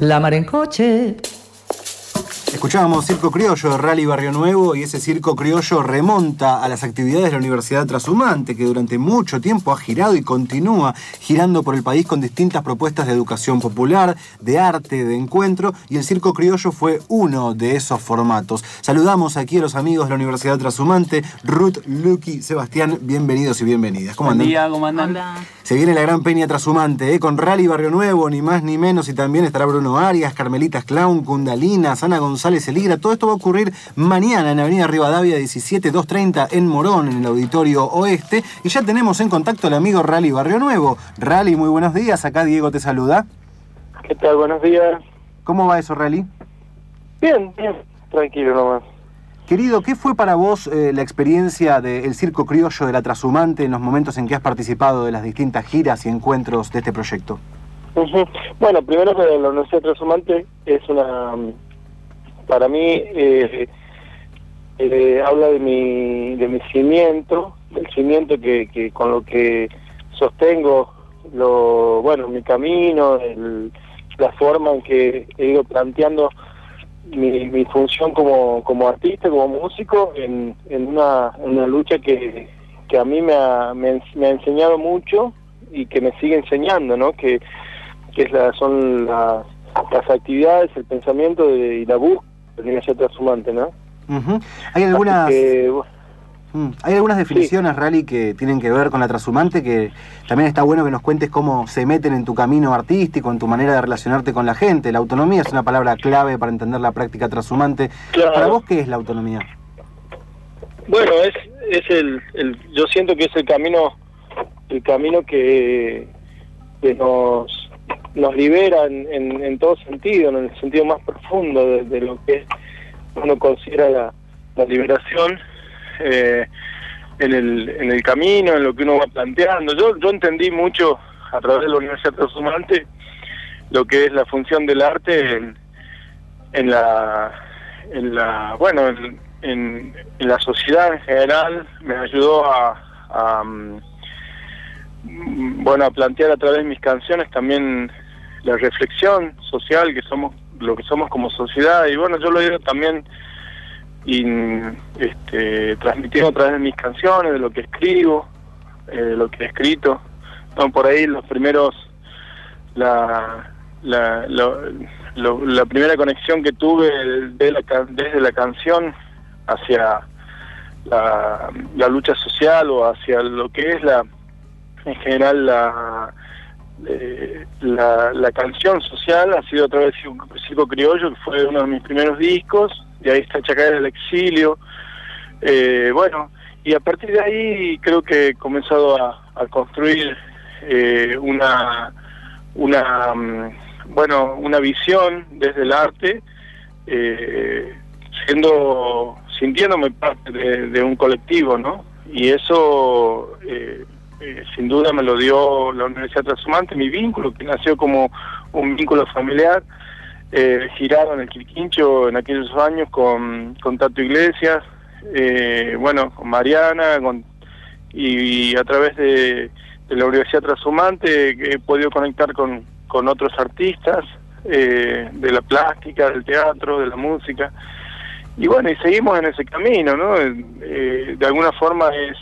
La mar en coche. Escuchábamos Circo Criollo de Rally Barrio Nuevo y ese Circo Criollo remonta a las actividades de la Universidad Trashumante, que durante mucho tiempo ha girado y continúa girando por el país con distintas propuestas de educación popular, de arte, de encuentro, y el Circo Criollo fue uno de esos formatos. Saludamos aquí a los amigos de la Universidad Trashumante, Ruth, Lucky, Sebastián, bienvenidos y bienvenidas. ¿Cómo andan? Buen día, ¿cómo andan? Se viene la gran peña Trashumante, ¿eh? con Rally Barrio Nuevo, ni más ni menos, y también estará Bruno Arias, Carmelitas Clown, Kundalina, Sana González, González Eligra. Todo esto va a ocurrir mañana en Avenida Rivadavia 17230 en Morón, en el Auditorio Oeste. Y ya tenemos en contacto al amigo Rally Barrio Nuevo. Rally, muy buenos días. Acá Diego te saluda. ¿Qué tal? Buenos días. ¿Cómo va eso, Rally? Bien, bien. Tranquilo nomás. Querido, ¿qué fue para vos eh, la experiencia del Circo Criollo de la Trashumante en los momentos en que has participado de las distintas giras y encuentros de este proyecto? Bueno, primero que la Universidad Trashumante es una para mí eh, eh, habla de mi, de mi cimiento, del cimiento que, que con lo que sostengo lo bueno mi camino, la forma en que he ido planteando mi, mi función como, como artista, como músico, en, en, una, una lucha que, que a mí me ha, me, ha enseñado mucho y que me sigue enseñando, ¿no? Que, que es la, son las actividades, el pensamiento de, y la búsqueda tiene que ser ¿no? Hay algunas... Mm, hay algunas definiciones, Rally, que tienen que ver con la trashumante, que también está bueno que nos cuentes cómo se meten en tu camino artístico, en tu manera de relacionarte con la gente. La autonomía es una palabra clave para entender la práctica trashumante. ¿Para vos qué es la autonomía? Bueno, es, es el, el, yo siento que es el camino, el camino que, que nos nos libera en, en, todo sentido, en el sentido más profundo de, lo que uno considera la, la liberación eh, en, el, en el camino, en lo que uno va planteando. Yo, yo entendí mucho a través de la Universidad Transformante lo que es la función del arte en, en la en la bueno en, en, la sociedad en general me ayudó a, a mm, bueno a plantear a través de mis canciones también la reflexión social que somos lo que somos como sociedad. Y bueno yo lo ido también y, este, transmitiendo a través de mis canciones de lo que escribo eh, de lo que he escrito. Por ahí los primeros la la, la primera conexión que tuve de la, desde la canción hacia la, la lucha social o hacia lo que es la en general la eh, la, la, canción social ha sido a través de Circo Criollo, que fue uno de mis primeros discos, y ahí está Chacar del Exilio. Eh, bueno, y a partir de ahí creo que he comenzado a, construir eh, una, una, mm, bueno, una visión desde el arte, siendo, sintiéndome parte de, de, un colectivo, ¿no? Y eso eh, sin duda me lo dio la Universidad Trasumante, mi vínculo, que nació como un vínculo familiar, eh, girado en el Quirquincho en aquellos años con, Tato Iglesias, eh, bueno, con Mariana, con, y, a través de, la Universidad Trasumante he podido conectar con, con otros artistas eh, de la plástica, del teatro, de la música. Y bueno, y seguimos en ese camino, ¿no? de alguna forma es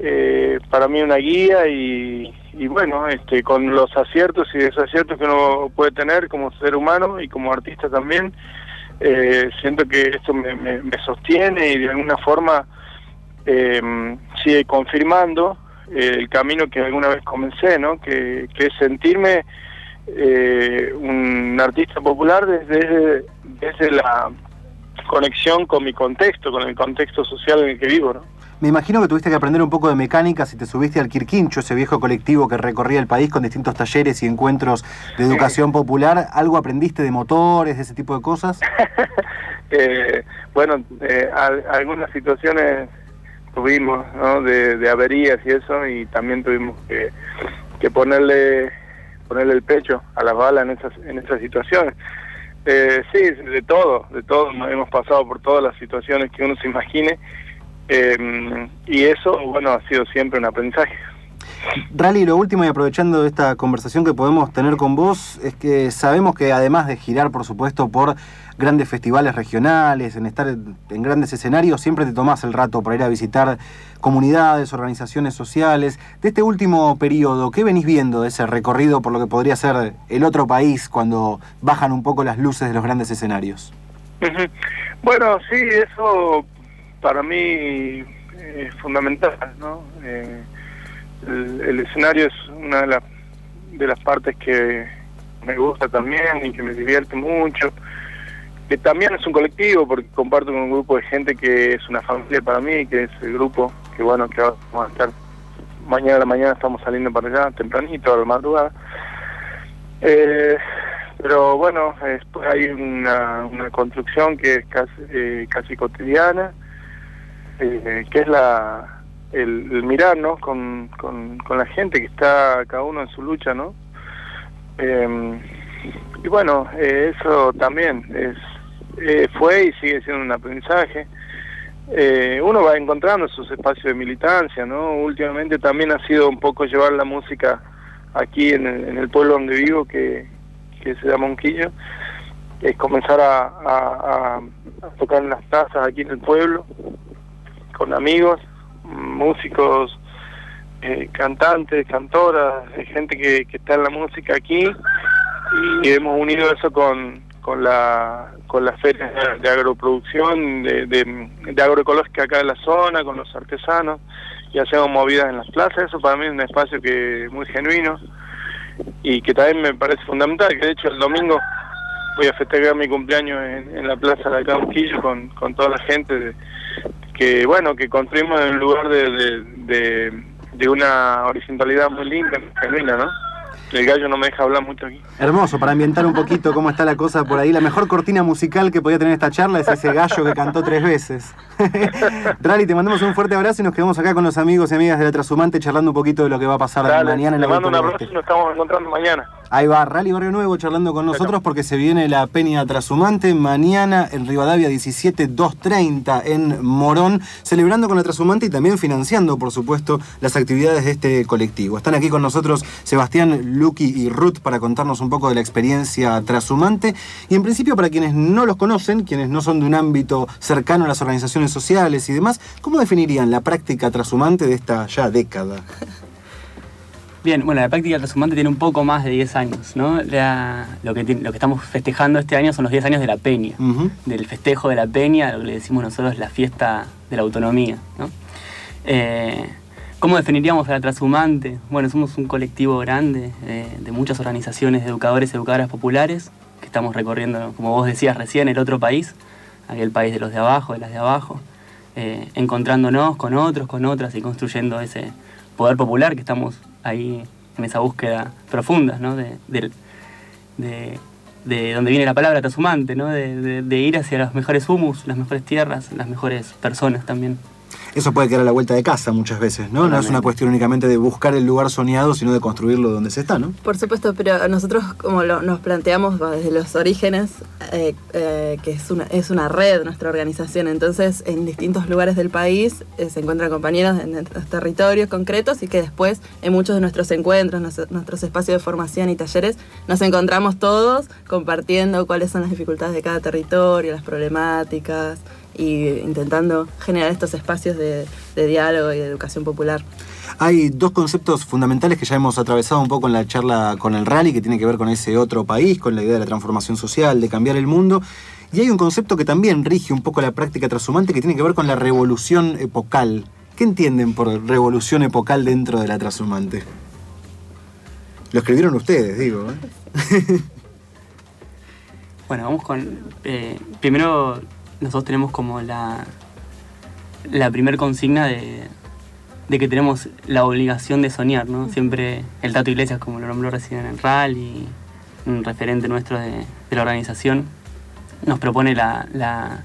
eh, para mí una guía y, bueno, este, con los aciertos y desaciertos que uno puede tener como ser humano y como artista también, eh, siento que esto me, sostiene y de alguna forma eh, sigue confirmando el camino que alguna vez comencé, ¿no? que, que es sentirme un artista popular desde, desde la conexión con mi contexto, con el contexto social en el que vivo. ¿no? Me imagino que tuviste que aprender un poco de mecánica si te subiste al Quirquincho, ese viejo colectivo que recorría el país con distintos talleres y encuentros de educación popular. ¿Algo aprendiste de motores, de ese tipo de cosas? eh, bueno, eh, algunas situaciones tuvimos, ¿no? De, averías y eso, y también tuvimos que, que ponerle ponerle el pecho a las balas en esas, en esas situaciones. Eh, sí, de todo, de todo, hemos pasado por todas las situaciones que uno se imagine Em, y eso, bueno, ha sido siempre un aprendizaje. Rally, lo último y aprovechando esta conversación que podemos tener con vos, es que sabemos que además de girar, por supuesto, por grandes festivales regionales, en estar en grandes escenarios, siempre te tomás el rato para ir a visitar comunidades, organizaciones sociales. De este último periodo, ¿qué venís viendo de ese recorrido por lo que podría ser el otro país cuando bajan un poco las luces de los grandes escenarios? Bueno, sí, eso para mí es fundamental, ¿no? Eh, el, escenario es una de, las de las partes que me gusta también y que me divierte mucho, que también es un colectivo porque comparto con un grupo de gente que es una familia para mí, que es el grupo que bueno, que vamos a estar mañana a la mañana estamos saliendo para allá tempranito, a la madrugada. Eh, pero bueno, después hay una, una construcción que es casi, eh, casi cotidiana, eh, que es la el, el mirarnos con, con, la gente que está cada uno en su lucha, ¿no? Em, y bueno, eh, eso también es eh, fue y sigue siendo un aprendizaje. Eh, uno va encontrando sus espacios de militancia, ¿no? Últimamente también ha sido un poco llevar la música aquí en el, en el pueblo donde vivo, que, que se llama Monquillo, es comenzar a, a, tocar en las plazas aquí en el pueblo, con amigos, músicos, eh, cantantes, cantoras, gente que, que está en la música aquí. Y hemos unido eso con, con la con las ferias de agroproducción, de, de, agroecológica acá en la zona, con los artesanos, y hacemos movidas en las plazas, eso para mí es un espacio que muy genuino y que también me parece fundamental, que de hecho el domingo voy a festejar mi cumpleaños en, en la plaza de acá con, con toda la gente de, que bueno, que construimos en un lugar de, de, de, una horizontalidad muy linda, genuina, ¿no? El gallo no me deja hablar mucho aquí. Hermoso, para ambientar un poquito cómo está la cosa por ahí. La mejor cortina musical que podía tener esta charla es ese gallo que cantó tres veces. Rally, te mandamos un fuerte abrazo y nos quedamos acá con los amigos y amigas de la Trasumante charlando un poquito de lo que va a pasar mañana en la Te mando un abrazo y nos estamos encontrando mañana. Ahí va, Rally Barrio Nuevo charlando con nosotros porque se viene la Peña Trasumante mañana en Rivadavia 17230 en Morón, celebrando con la Trasumante y también financiando, por supuesto, las actividades de este colectivo. Están aquí con nosotros Sebastián, Lucky y Ruth para contarnos un poco de la experiencia Trasumante y en principio para quienes no los conocen, quienes no son de un ámbito cercano a las organizaciones sociales y demás, ¿cómo definirían la práctica Trasumante de esta ya década? Bien, bueno, la práctica trashumante tiene un poco más de 10 años, ¿no? lo, que, lo que estamos festejando este año son los 10 años de la peña, del festejo de la peña, lo que le decimos nosotros la fiesta de la autonomía, ¿no? Eh, ¿Cómo definiríamos a la trashumante? Bueno, somos un colectivo grande eh, de muchas organizaciones de educadores y educadoras populares que estamos recorriendo, como vos decías recién, el otro país, aquel país de los de abajo, de las de abajo, eh, encontrándonos con otros, con otras y construyendo ese poder popular que estamos ahí en esa búsqueda profunda, ¿no? De, de, de, donde viene la palabra trashumante, ¿no? De, ir hacia los mejores humus, las mejores tierras, las mejores personas también eso puede quedar a la vuelta de casa muchas veces, ¿no? No es una cuestión únicamente de buscar el lugar soñado, sino de construirlo donde se está, ¿no? Por supuesto, pero nosotros como nos planteamos desde los orígenes, eh, eh, que es una, es una red nuestra organización, entonces en distintos lugares del país eh, se encuentran compañeros en, los territorios concretos y que después en muchos de nuestros encuentros, nuestros espacios de formación y talleres, nos encontramos todos compartiendo cuáles son las dificultades de cada territorio, las problemáticas, y intentando generar estos espacios de, diálogo y de educación popular. Hay dos conceptos fundamentales que ya hemos atravesado un poco en la charla con el rally, que tiene que ver con ese otro país, con la idea de la transformación social, de cambiar el mundo. Y hay un concepto que también rige un poco la práctica transhumante, que tiene que ver con la revolución epocal. ¿Qué entienden por revolución epocal dentro de la transhumante? Lo escribieron ustedes, digo. ¿eh? bueno, vamos con... Eh, primero nosotros tenemos como la, la primer consigna de, que tenemos la obligación de soñar, ¿no? Siempre el Tato Iglesias, como lo nombró recién en RAL y un referente nuestro de, la organización, nos propone la, la,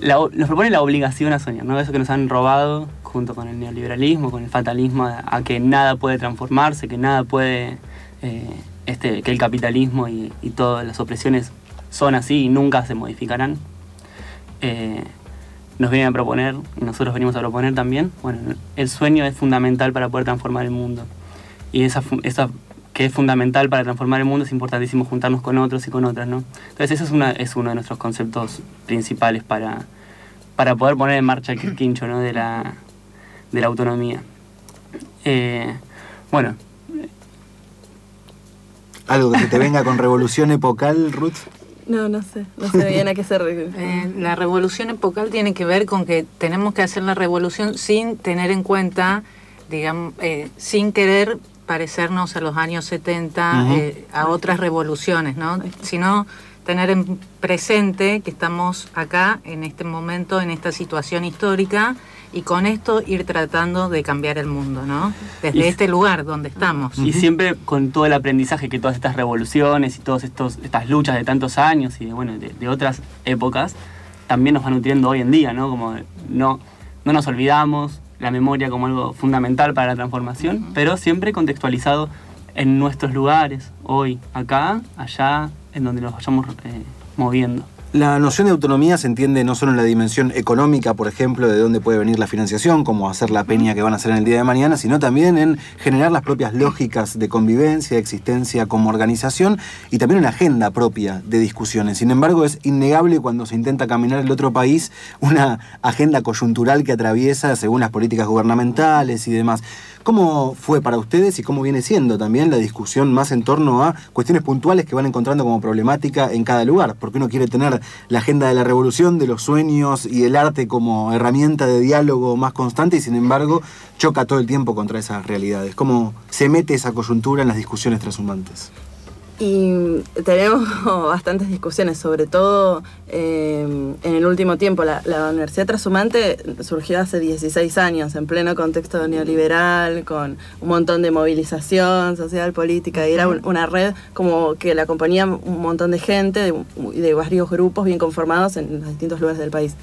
nos propone la obligación a soñar, ¿no? Eso que nos han robado junto con el neoliberalismo, con el fatalismo, a, que nada puede transformarse, que nada puede, eh, este, que el capitalismo y, y todas las opresiones son así y nunca se modificarán. Eh, nos vienen a proponer, y nosotros venimos a proponer también, bueno, el sueño es fundamental para poder transformar el mundo. Y esa, esa que es fundamental para transformar el mundo, es importantísimo juntarnos con otros y con otras, ¿no? Entonces eso es, una, es uno de nuestros conceptos principales para, para poder poner en marcha el quincho ¿no? de, la, de la autonomía. Eh, bueno. ¿Algo que te venga con revolución epocal, Ruth? No, no sé, no sé bien a qué se eh, La revolución epocal tiene que ver con que tenemos que hacer la revolución sin tener en cuenta, digamos, eh, sin querer parecernos a los años 70, eh, a otras revoluciones, ¿no? Sino tener en presente que estamos acá en este momento, en esta situación histórica, y con esto ir tratando de cambiar el mundo, ¿no? Desde este lugar donde estamos. Y siempre con todo el aprendizaje que todas estas revoluciones y todas estas luchas de tantos años y de, bueno, de, otras épocas también nos van nutriendo hoy en día, ¿no? Como no, no nos olvidamos, la memoria como algo fundamental para la transformación, pero siempre contextualizado en nuestros lugares, hoy, acá, allá, en donde nos vayamos eh, moviendo. La noción de autonomía se entiende no solo en la dimensión económica, por ejemplo, de dónde puede venir la financiación, como hacer la peña que van a hacer en el día de mañana, sino también en generar las propias lógicas de convivencia, de existencia como organización y también una agenda propia de discusiones. Sin embargo, es innegable cuando se intenta caminar el otro país una agenda coyuntural que atraviesa según las políticas gubernamentales y demás. ¿Cómo fue para ustedes y cómo viene siendo también la discusión más en torno a cuestiones puntuales que van encontrando como problemática en cada lugar? Porque uno quiere tener la agenda de la revolución, de los sueños y el arte como herramienta de diálogo más constante y sin embargo choca todo el tiempo contra esas realidades. ¿Cómo se mete esa coyuntura en las discusiones transhumantes? Y tenemos bastantes discusiones, sobre todo eh, en el último tiempo. La, Universidad Transhumante surgió hace 16 años, en pleno contexto neoliberal, con un montón de movilización social, política, y era una red como que la acompañaba un montón de gente, de, de varios grupos bien conformados en los distintos lugares del país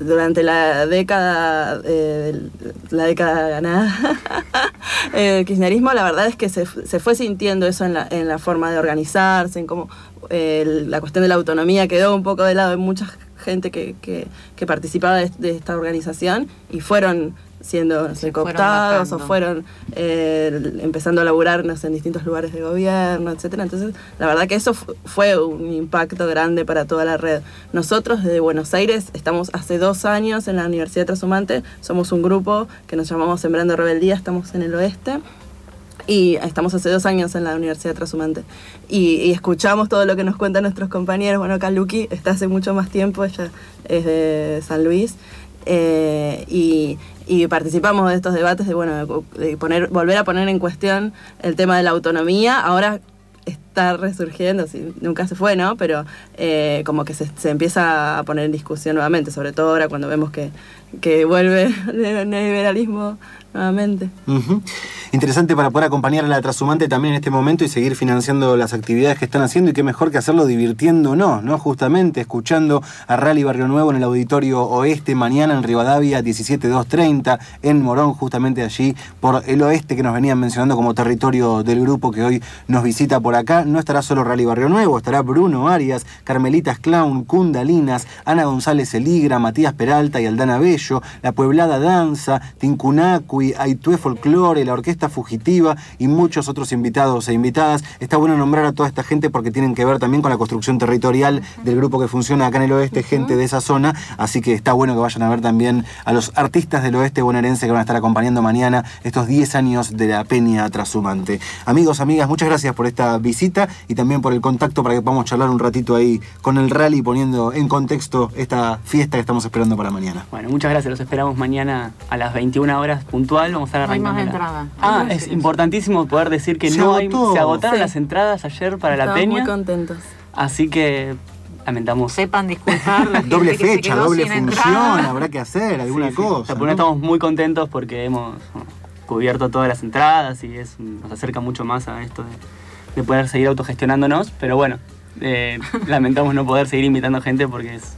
durante la década, eh, la década ganada el kirchnerismo, la verdad es que se, se fue sintiendo eso en la, en la, forma de organizarse, en cómo eh, la cuestión de la autonomía quedó un poco de lado. De mucha gente que, que, que participaba de, esta organización y fueron siendo cooptados o fueron eh, empezando a laburarnos en distintos lugares de gobierno, etcétera. Entonces, la verdad que eso fue un impacto grande para toda la red. Nosotros desde Buenos Aires estamos hace dos años en la Universidad Transhumante, somos un grupo que nos llamamos Sembrando Rebeldía, estamos en el oeste. Y estamos hace dos años en la Universidad Transhumante. Y, y, escuchamos todo lo que nos cuentan nuestros compañeros. Bueno, Kaluki está hace mucho más tiempo, ella es de San Luis. Eh, y, y participamos de estos debates de, bueno, de poner, volver a poner en cuestión el tema de la autonomía. Ahora está resurgiendo, si nunca se fue, ¿no? Pero eh, como que se, se, empieza a poner en discusión nuevamente, sobre todo ahora cuando vemos que, que vuelve el neoliberalismo nuevamente. Interesante para poder acompañar a la trashumante también en este momento y seguir financiando las actividades que están haciendo y qué mejor que hacerlo divirtiéndonos, ¿no? Justamente escuchando a Rally Barrio Nuevo en el Auditorio Oeste mañana en Rivadavia 17230 en Morón, justamente allí por el oeste que nos venían mencionando como territorio del grupo que hoy nos visita por acá. No estará solo Rally Barrio Nuevo, estará Bruno Arias, Carmelitas Clown, Kundalinas, Ana González Eligra, Matías Peralta y Aldana Bello, La Pueblada Danza, Tincunacui, Aitue Folklore, la Orquesta Fugitiva y muchos otros invitados e invitadas. Está bueno nombrar a toda esta gente porque tienen que ver también con la construcción territorial del grupo que funciona acá en el oeste, gente de esa zona, así que está bueno que vayan a ver también a los artistas del oeste bonaerense que van a estar acompañando mañana estos 10 años de la Peña Trashumante. Amigos, amigas, muchas gracias por esta visita y también por el contacto para que podamos charlar un ratito ahí con el rally poniendo en contexto esta fiesta que estamos esperando para mañana. Bueno, muchas gracias, los esperamos mañana a las 21 horas puntual, vamos a estar arrancando. Ah, es importantísimo poder decir que no hay, se agotaron las entradas ayer para la peña. muy contentos. Así que lamentamos. Sepan disculpar. doble fecha, doble función, habrá que hacer alguna cosa. Estamos muy contentos porque hemos cubierto todas las entradas y es, nos acerca mucho más a esto de, poder seguir autogestionándonos, pero bueno, eh, lamentamos no poder seguir invitando gente porque es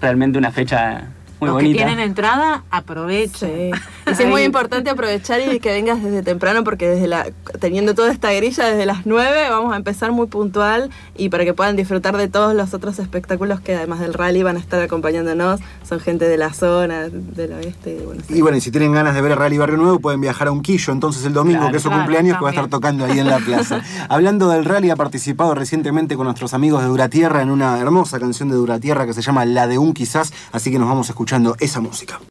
realmente una fecha muy Los bonita. que tienen entrada, aprovechen. Sí. Y sí, es muy importante aprovechar y que vengas desde temprano porque desde la teniendo toda esta grilla desde las 9 vamos a empezar muy puntual y para que puedan disfrutar de todos los otros espectáculos que además del rally van a estar acompañándonos. Son gente de la zona, del oeste y de Buenos Y bueno, y si tienen ganas de ver el Rally Barrio Nuevo, pueden viajar a Unquillo, entonces el domingo, Claro, que es su claro, cumpleaños, que va a estar también. tocando ahí en la plaza. Hablando del rally, ha participado recientemente con nuestros amigos de Duratierra en una hermosa canción de Duratierra que se llama La de un quizás, así que nos vamos escuchando esa música.